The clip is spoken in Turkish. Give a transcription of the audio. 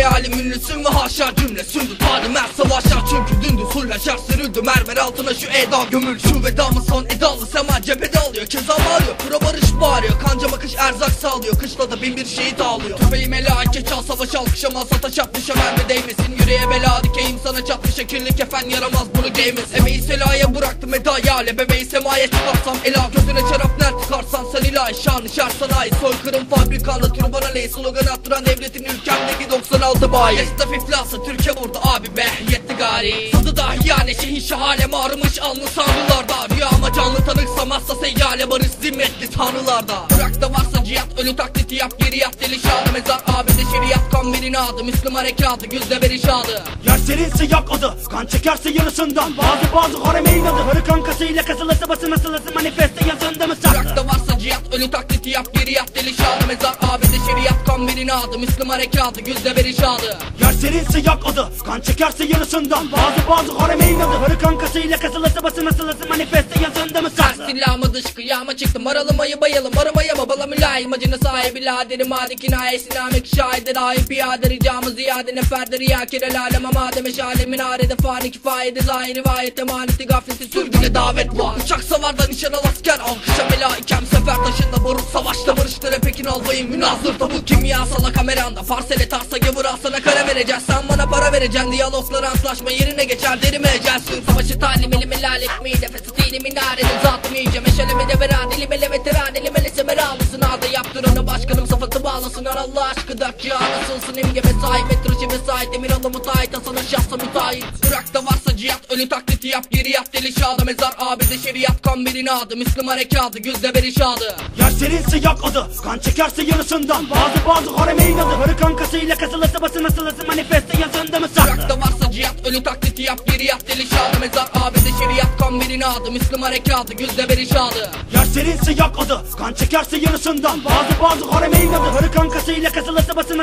Reyalim ünlüsün ve haşa cümle Sündü tadım her savaşlar çünkü dündü Sulhaşar sürüldü. Mermer altına şu eda gömül. Şu vedamı son edalı. Sema cephede alıyor Keza bağırıyor. Kura barış bağırıyor. Kanca bakış erzak sağlıyor. Kışla da bin bir şehit ağlıyor. Tüfeğim helake çal savaş alkışamaz Ata çat düşe mermi değmesin. Yüreğe bela dikeyim. Sana çatmış. Şekilli kefen yaramaz. Bunu giymesin Emeği selaya bıraktım edaya ale Bebeği semaya çıkarsam ela Gözüne çarap ner tıkarsan sen ilahi Şanı şar sanayi. Soykırım fabrikanlı Türban aleyhi slogan attıran devletin ülkemdeki 96 bayi. Esnaf iflası Türkiye vurdu abi be yetti gari. Sadı dahi yani şehin şahale marmış alnı sanrılarda Rüyama canlı tanıksam hasta seyyale barış zimmetli tanrılarda. Bırak da varsa cihat ölü taklidi yap geri yat deli şadı Mezar abide şeriat kan birini adı. Müslüm harekatı güzde veri serinse yak adı Kan çekerse yarısından. Bazı bazı haremeyin adı Hırı kankasıyla kasılası basın asılası Manifeste yazında mı saklı Bırak da varsa cihat ölü taklidi yap geri yat Mezar abide şeriat kan birini adı Müslüm harekatı güzde veri şadı Yer serinse yak adı Kan çekerse yarısından Bazı bazı haremeyin adı Hırı kankasıyla kasılası basın asılası Manifeste yazında mı Ters saklı silahımı dış kıyama çıktım Aralımayı bayalım aramaya mı bala mülayim Acına sahibi laderi madi kinayesi namek şahidi Dahi piyade ricamı ziyade neferde riyakir el alem Ama demiş alemin arede fani kifayede Zahir rivayet emaneti gafleti sürgüne davet var. Uçak savarda nişan al asker Alkışa melaikem sefer taşında barut Savaşta barışlara pekin albayım münazır tabu Kimyasala kameranda Farsele tarsa gavur sana kara vereceğiz Sen bana para vereceksin Diyaloglar antlaşma yerine geçer derime ecelsin Savaşı talim elimi lal etmeyi Nefesi tilimi naredim zatım iyice Meşalemi de bera dilime le veteran Elime le semer almasın Ağda yaptır onu başkanım sıfatı bağlasın Ar Allah aşkı cihan asılsın imge mesai Metroşi mesai demir alı müteahhit Sana şahsa müteahhit. Bırak da varsa cihat ölü taklidi yap Geri yat deli şadı mezar abide şeriat kan birini adı Müslüm harekatı güzde beri şadı. Yer serinse yak adı Kan çekerse yarısından. Bazı bazı haremeyin adı Hırı kankasıyla kasılası basın asılası Manifeste yazında mı saklı? Bırak da ölü taklidi yap Geri yat deli şadı mezar abide şeriat kan birini adı Müslüm harekatı güzde beri şadı Yer serinse yak adı Kan çekerse yarısından. Bazı bazı haremeyin adı Hırı kankasıyla kasılası basın